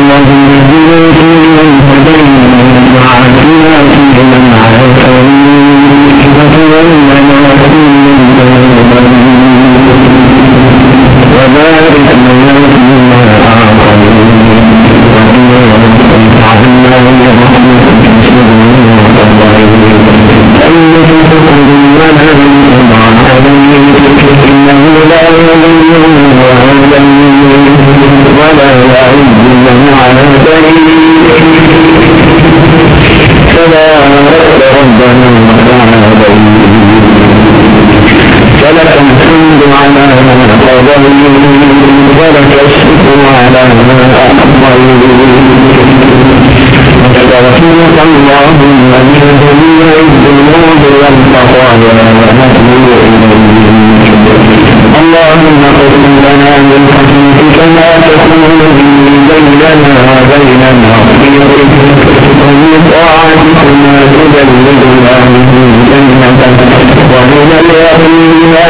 اللهم ما أعطيت نستغفرك اللهم من جميع الذنوب والخطايا ونتوب إليك اللهم اغفر لنا من خشيتك ما تكون به بيننا وبين معصيتك ومن طاعتك ما تبلغنا به جنتك ومن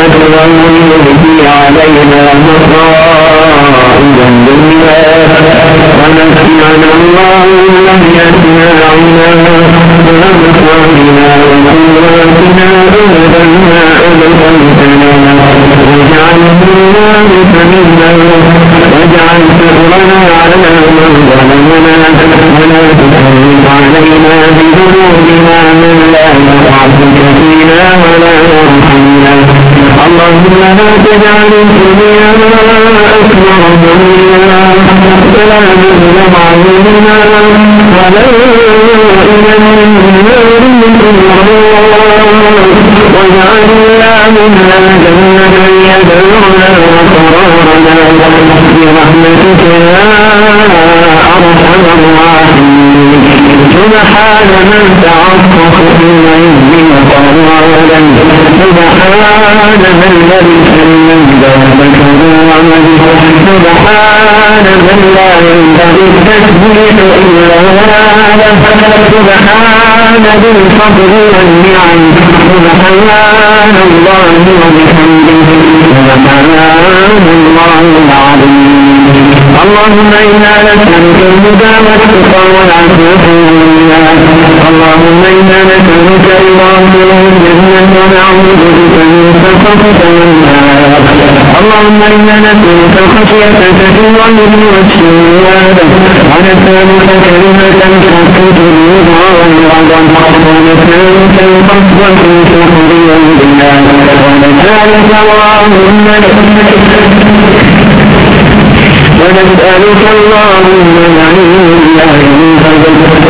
به علينا مصائب الدنيا ونسمعنا اللهم بأسماعنا وأبصارنا وقواتنا أبدا ما أبقيتنا واجعله الوارث منا واجعل ثأرنا على من ظلمنا ولا تسلط علينا بذنوبنا من لا يرحمنا اللهم لا تجعل الدنيا أكبر همنا ولا مبلغ علمنا ولا إلى النار واجعلنا منا جنة يدعونا وقرارنا برحمتك يا أرحم الراحمين سبحان من تعطف بالعز وقرالا سبحان من لبس المجد وكرامه سبحان من لا ينبغي التسبيح إلا له سبحان ذي الفضل والنعم سبحان الله وبحمده سبحان الله العظيم اللهم إنا نسألك الهدى والتقى والعفو والغنى اللهم إنا نسألك رضاك والجنة ونعوذ بك من سخطك والنار اللهم إنا نسألك خشيتك في الظلم والشهوات ونسألك كلمة الحق في الرضا والغضب ونسألك القصد في الشكر والبلاد ونسألك اللهم ونسألك اللهم لا ينفذ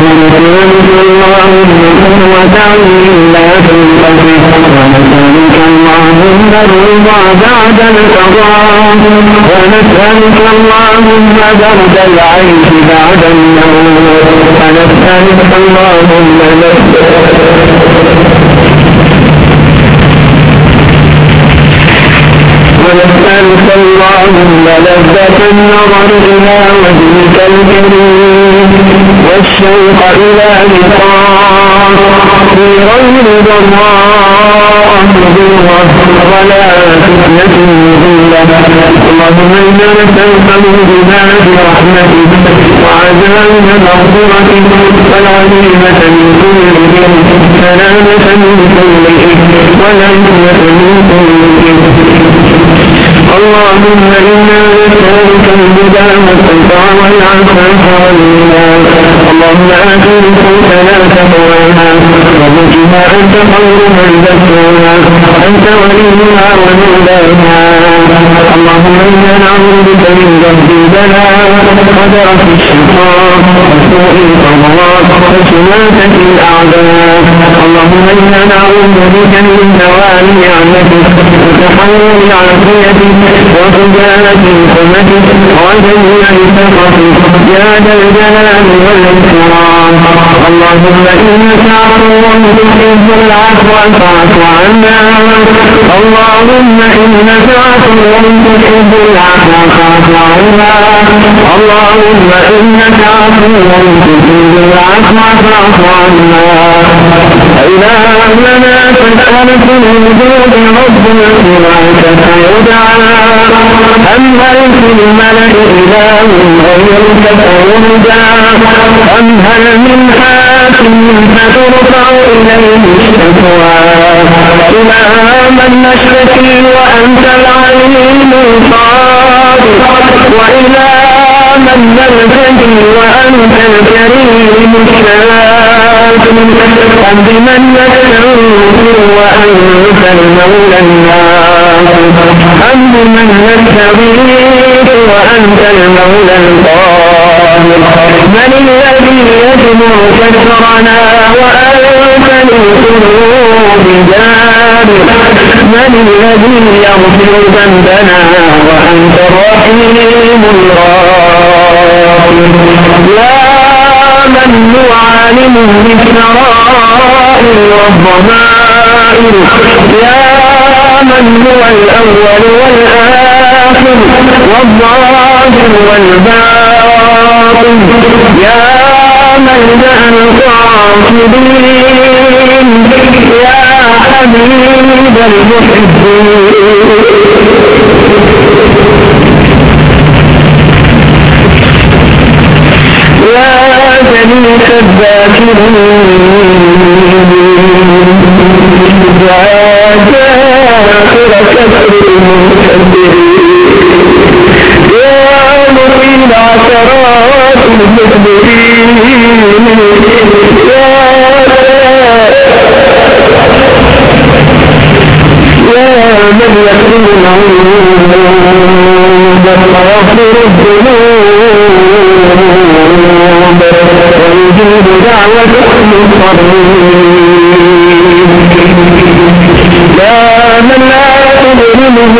ونسألك اللهم قوة لا تنفذ ونسألك اللهم الرضا بعد القضاء ونسألك اللهم درد العيش بعد الموت ونسألك اللهم ونسألك اللهم لذة النظر إلى وجهك الكريم والشوق إلى لقاء في غير ضراء مضرة ولا فتنة مضلة اللهم إنا نسألك موجبات رحمتك وعزائم مغفرتك والغنيمة من كل سلامة من كل إثم من كل اللهم إنا نسألك الهدى والتقى والعفاف والغنى اللهم آت نفوسنا تقواها وزكها أنت خير من زكاها أنت وليها ومولاها اللهم إنا نعوذ بك من ذنب البلاء ودرك الشقاء وسوء القضاء وشماتة الأعداء اللهم إنا نعوذ بك من زوال نعمتك وتحول عافيتك وفجاءة حكمتك وجميع سخطك يا ذا الجلال والإكرام اللهم إنك عفو تحب العفو فاعف عنا اللهم إنك عفو تحب العفو فاعف عنا اللهم إنك عفو تحب العفو فاعف عنا إلهنا فاسأل في الوجود رب سواك فيدعى أم هل في الملأ إله غيرك فيرجى أم هل من حاكم فترفع إليه الشكوى إلى من نشتكي وأنت العليم القادر وإلى من نلتقي وأنت الكريم الشاكر أم بمن نستنصر وأنت المولى الناصر أم بمن نستغيث وأنت المولى القاهر من الذي يجمع كسرنا وأنت من الذي يغفر ذنبنا وأنت الرحيم الراحم يا من هو عالم بالسرائر والضمائر يا من هو الأول والآخر والظاهر والباطن يا ملجأ القاصدين يا حبيب المحبين جليس الذاكرين. يا جاخر كسر المكبرين. ويغفر الذنوب ويجيب دعوة المضطرين يا من لا تظلمه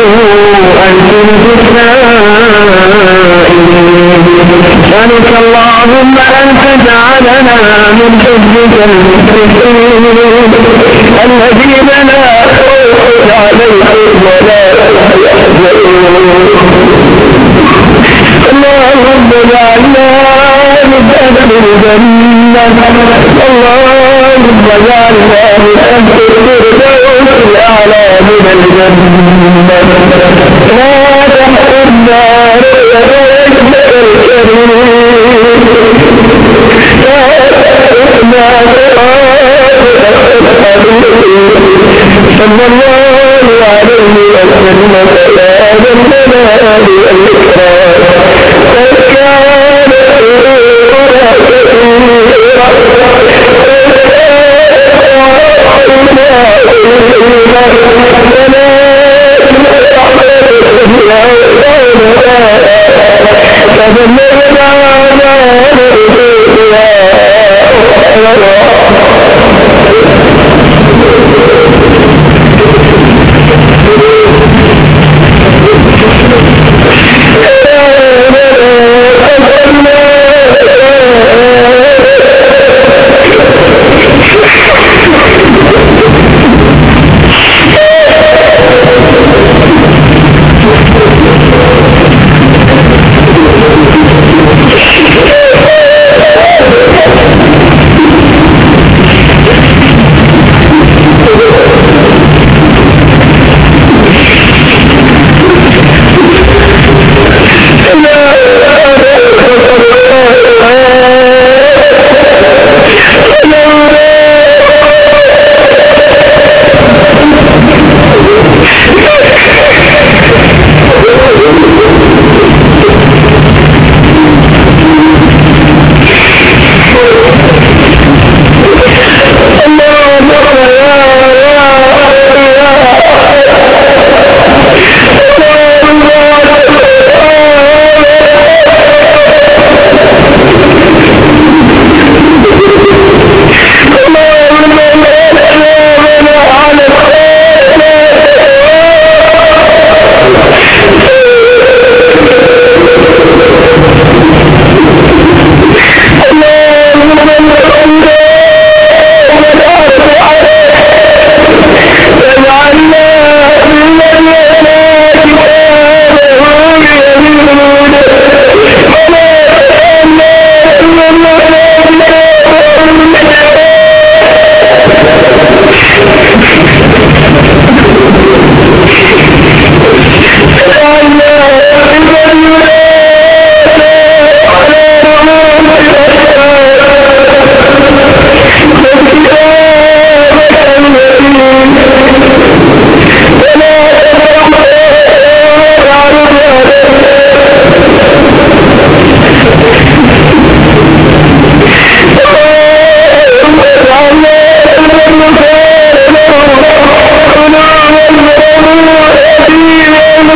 نسألك اللهم أن تجعلنا من حبك المشركين الذين لا خوف عليهم ولا يحزنون اللهم اجعلنا من أهل الجنة اللهم اجعلنا من أهل الفردوس الأعلى من الجنة لا تحرمنا رؤيتك الكريم لا تحرمنا صلى الله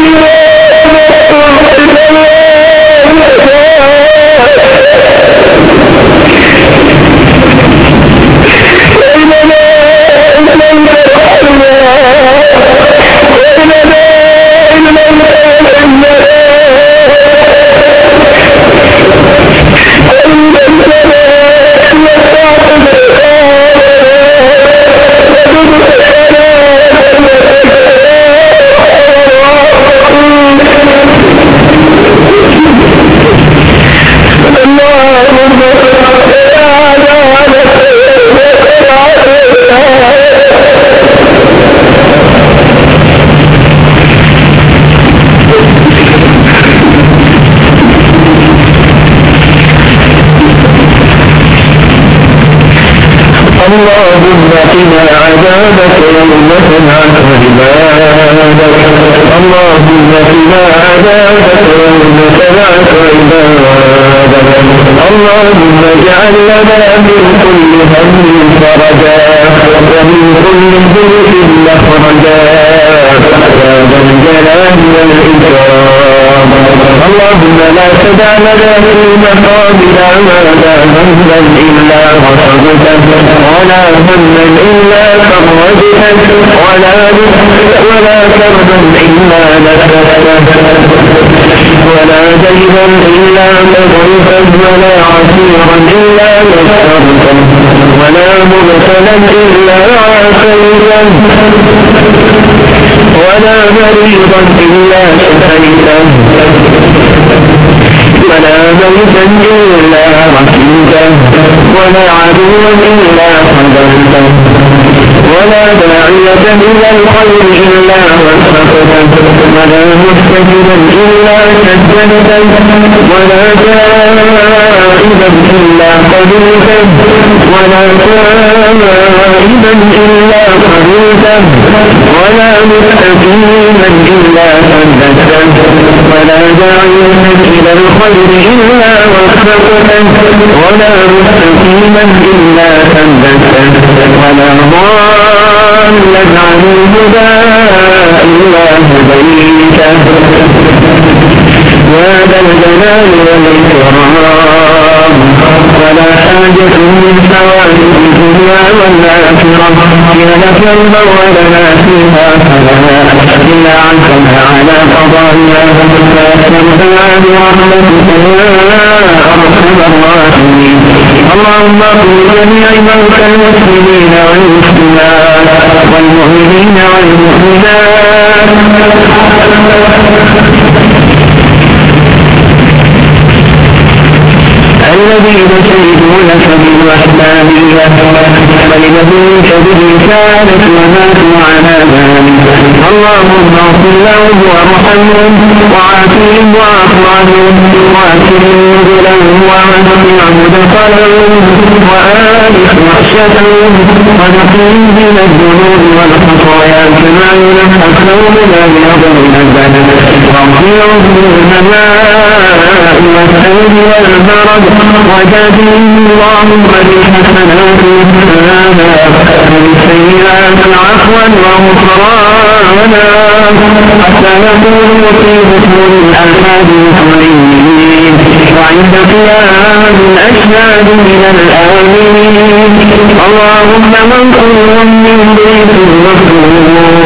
you اللهم قنا عذابك يوم تبعث عبادك اللهم قنا عذابك يوم تبعث عبادك. اللهم اجعل لنا من كل هم فرجا ومن كل ضيق مخرجا. يا ذا الجلال والإكرام. اللهم لا تدع لنا في مقامنا ما لا هما إلا غفرته ولا هما إلا فرجته ولا ولا كربا إلا نفسته ولا دينا إلا مضيفا ولا عسيرا إلا يسرته ولا مبتلا إلا عافيته ولا مريضا إلا شفيته ولا ميتا إلا رحمته. ولا عدوا إلا خذلته ولا داعية إلى الخير إلا وفقته ولا مستجدا إلا سجدته ولا تائبا إلا قبلته ولا تائبا إلا قبلته ولا مستقيما إلا ثبته ولا داعية إلى الخير إلا وفقته ولا مستقيما إلا ثبته ولا ضالا عن الهدى إلا هديته يا ذا الجلال والإكرام. ولا حاجة من حوائج الدنيا والآخرة. هي لك الأول ما فيها فلا إلا عنك على قضائها. فاستمتع برحمتك يا أرحم الراحمين. اللهم اغفر جميع موتى المسلمين والمسلمات والمؤمنين والمؤمنات. الذي الذين شهدوا لك بالوحدانية ولنبيك بالرسالة وماتوا على ذلك. اللهم اغفر لهم وارحمهم وعافهم واعف عنهم وأكرم نزلهم ووسع مدخلهم وآلف وحشتهم ونقيهم من الذنوب والخطايا كما ينحى الثوب الابيض من البدن. واغفرهم بالماء والثلج والبرد وجازهم اللهم بالحسنات إحسانا وبالسيئات عفوا وغفرانا. حتى نكون في بطون الأحاديث والإنجيل وعند قيام الأشهاد من الآمين اللهم من كل من بيت المخلوق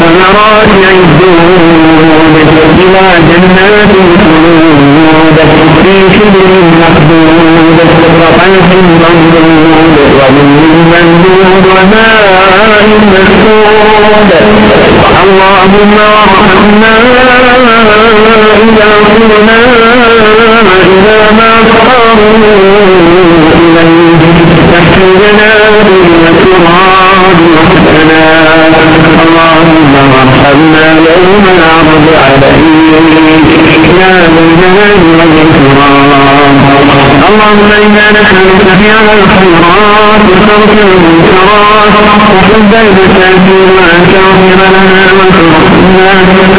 ثمرات الدود إلى جنات الخلود. في شبر مخدود وقلب ممدود ومن ممدود وماء اللهم وارحمنا إذا قلنا إلى ما صاروا إليه تحتنا بالتراب وحدنا اللهم وارحمنا يوم العرض فعل الخيرات وترك المنكرات وحب المساكين تغفر لنا وترحمنا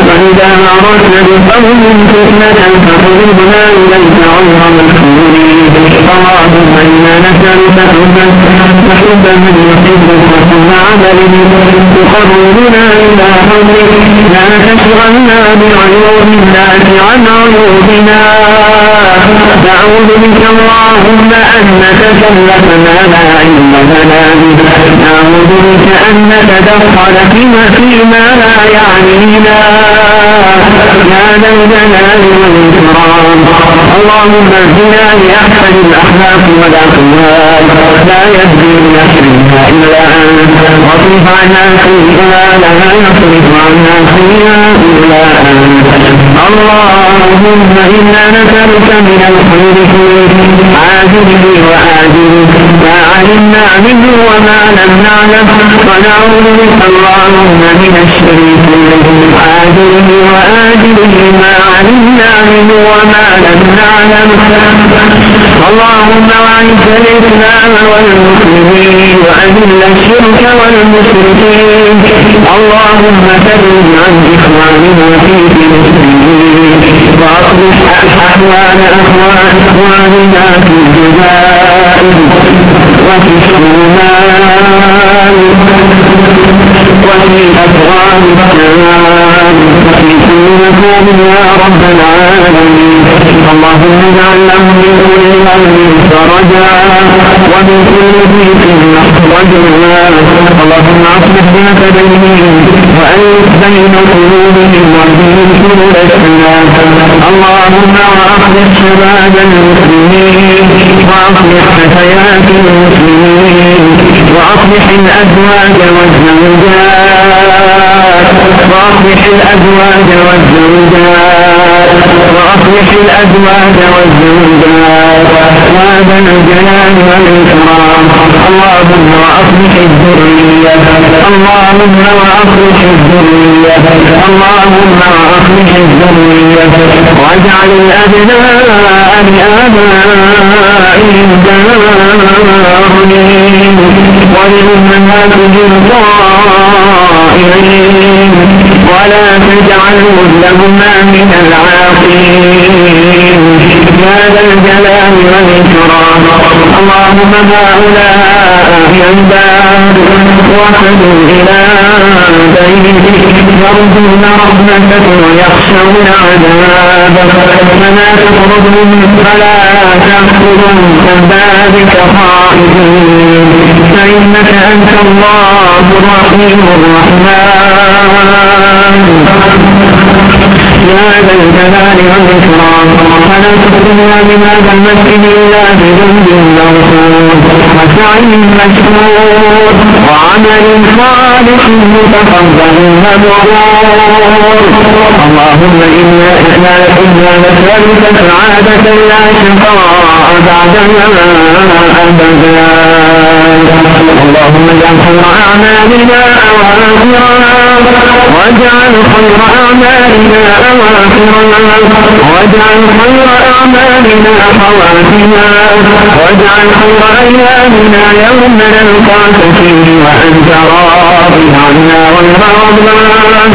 وإذا أردت بقوم فتنة فقربنا إليك غير مكفورين اللهم إنا نسألك حبا وحب من يحبك وحب عمل تقربنا إلى حبك لا تشغلنا بعيوب الناس عن عيوبنا نعوذ بك اللهم أن نتكلف نعوذ بك أن نتدخل فيما فيما لا يعنينا يا ذا والإكرام اللهم اهدنا لأحسن الأخلاق والأقوال لا يهدي لأحسنها إلا أنت واصرف عنا سيئها لا يصرف عنا سيئها إلا أنت اللهم إنا نسألك من الخير كله عاجله وآجله ما علمنا منه وما لم نعلم ونعوذ بك اللهم من الشر كله عاجله وآجله ما علمنا منه وما لم نعلم. اللهم أعز الإسلام والمسلمين وأذل الشرك والمشركين. اللهم فرج عن إخواننا في فلسطين. واصلح احوال اخواننا في الجزائر وفي الشمال وفي افغانستان وفي كل مكان يا رب العالمين. اللهم اجعل من كل هم فرجا ومن كل ضيق مخرجا. اللهم أصلح ذات بينهم وألف بين قلوبهم واهدهم سبل السلام اللهم واصلح شباب المسلمين وأصلح فتيات المسلمين وأصلح الأزواج والزوجات. وأصلح الأزواج والزوجات. واصلح الأزواج والزوجات ذا الجلال والإكرام. اللهم واصلح الذرية. اللهم واصلح الذرية. اللهم واصلح الذرية. واجعل الأبناء لآبائهم دارين ولأمهاتهم طائعين ولا تجعلهم لهما من العاقين يا ذا الجلال والإكرام اللهم هؤلاء عباد وحدوا إلى بيتك. يرجون رحمتك ويخشون عذابك. فلا تطردهم فلا تأخذهم كذلك خائفين. فإنك أنت الله الرحيم الرحمن. يا ذا الجلال والإكرام. فلا تخرجنا من هذا المسجد إلا بذنب مغفور وسعي مشكور وعمل صالح متقبل مبرور اللهم إنا إنا إنا نسألك سعادة لا شقاء بعدها أبدا اللهم اجعل أعمالنا أواخرها واجعل خير أعمالنا أواخرنا واجعل خير أعمالنا خواتنا واجعل خير أيامنا يوم نلقاك فيه وأنت راض عنا غير غضبان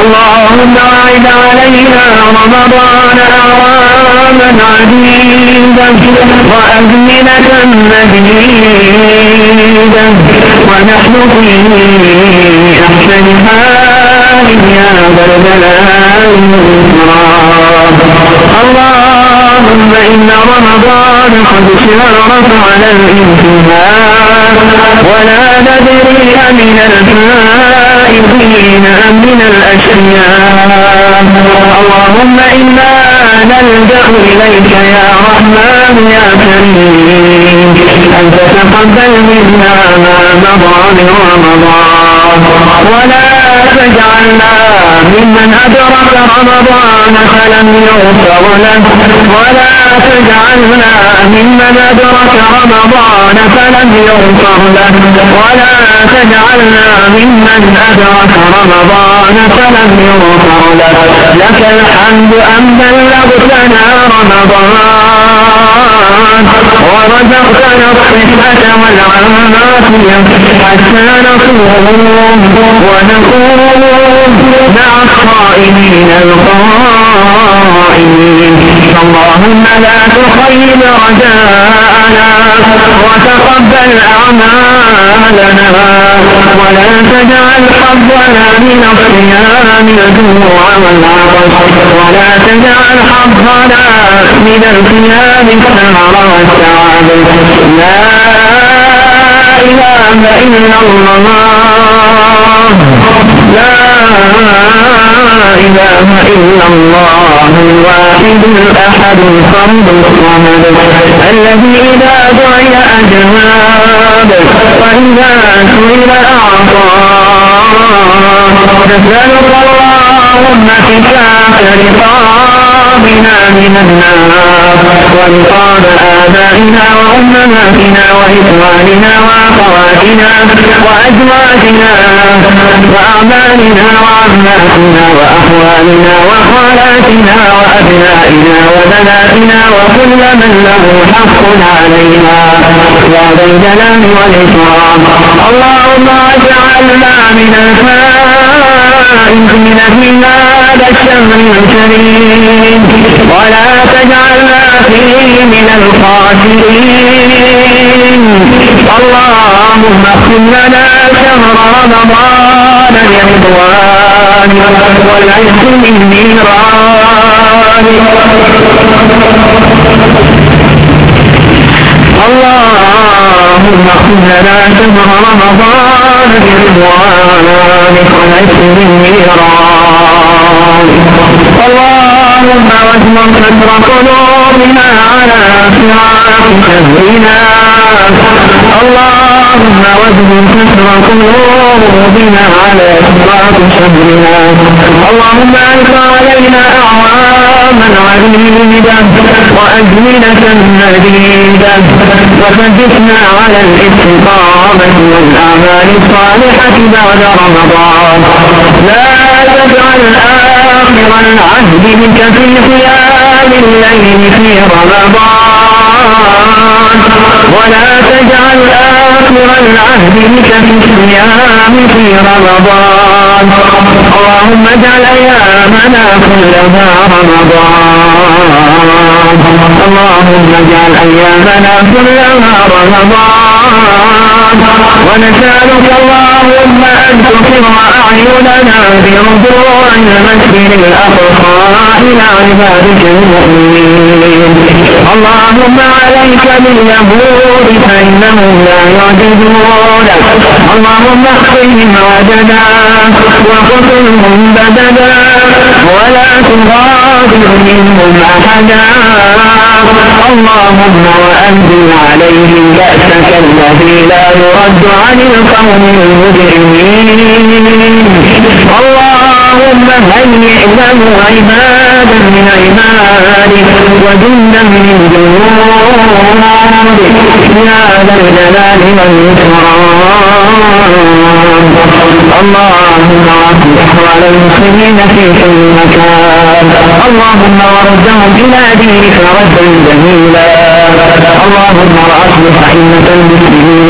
اللهم أعد علينا رمضان أعواما عديدة وأزمنة مديدة ونحن في أحسن حال. يا ذا الجلال اللهم إن رمضان قد شارف على الانتهاء ولا ندري من الفائزين أم من الأشقياء. اللهم إنا نلجأ إليك يا رحمن يا كريم. أن تتقبل منا ما مضى من رمضان. ولا تجعلنا ممن أدرك رمضان فلم يغفر له. ولا تجعلنا ممن أدرك رمضان فلم يغفر له ولا تجعلنا ممن أدرك رمضان فلم يغفر له لك الحمد أن بلغتنا رمضان؟ ورزقتنا الصحة والعافية حتى نصوم ونقوم مع الصائمين القائمين. اللهم لا تخيب رجاءنا وتقبل أعمالنا ولا تجعل حظنا من الصيام الجوع والعطش ولا تجعل حظنا من القيام السهر والتعب لا إله إلا الله. لا إله إلا الله الواحد الأحد الفرد الصمد. الذي إذا دعي أجاب وإذا سئل أعطى نسألك اللهم كتاب رقاب بنا من النار ورقاب آبائنا وأمهاتنا وإخواننا وأخواتنا وأزواجنا وأعمالنا وعماتنا وأخوالنا وخالاتنا وأبنائنا وبناتنا وكل من له حق علينا يا ذا الجلال والإكرام اللهم اجعلنا من الفائزين في هذا الشهر الكريم ولا تجعلنا فيه من الخاسرين. اللهم اغفر لنا شهر رمضان برضوان والعز من نيران اللهم اغفر لنا شهر رمضان برضوانك والعز من نيران اللهم واجمع كسر قلوبنا على فراق شهرنا اللهم واجمع كسر قلوبنا. على فراق شهرنا اللهم انت علينا اعواما عديده وازمنه مديده وثبتنا على الاستقامه والاعمال الصالحة بعد رمضان. لا تجعل آخر العهد بك في قيام الليل في رمضان. ولا تجعل آخر العهد بك في الصيام في رمضان. اللهم اجعل أيامنا كلها رمضان. اللهم اجعل أيامنا كلها رمضان. ونسألك اللهم أن تقر أعيننا برجوع المسجد الأقصى إلى عبادك المؤمنين. اللهم عليك باليهود فإنهم لا يعجزونك اللهم اخفهم عددا وقتلهم بددا ولا تغادر منهم أحدا. اللهم وأنزل عليهم بأسك الذي لا يرد عن القوم اللهم هيئ له عبادا من عبادك وجندا من جنودك يا ذا الجلال والإكرام. اللهم اصلح على المسلمين في كل مكان. اللهم وردهم إلى دينك ردا جميلا. اللهم واصلح أئمة المسلمين.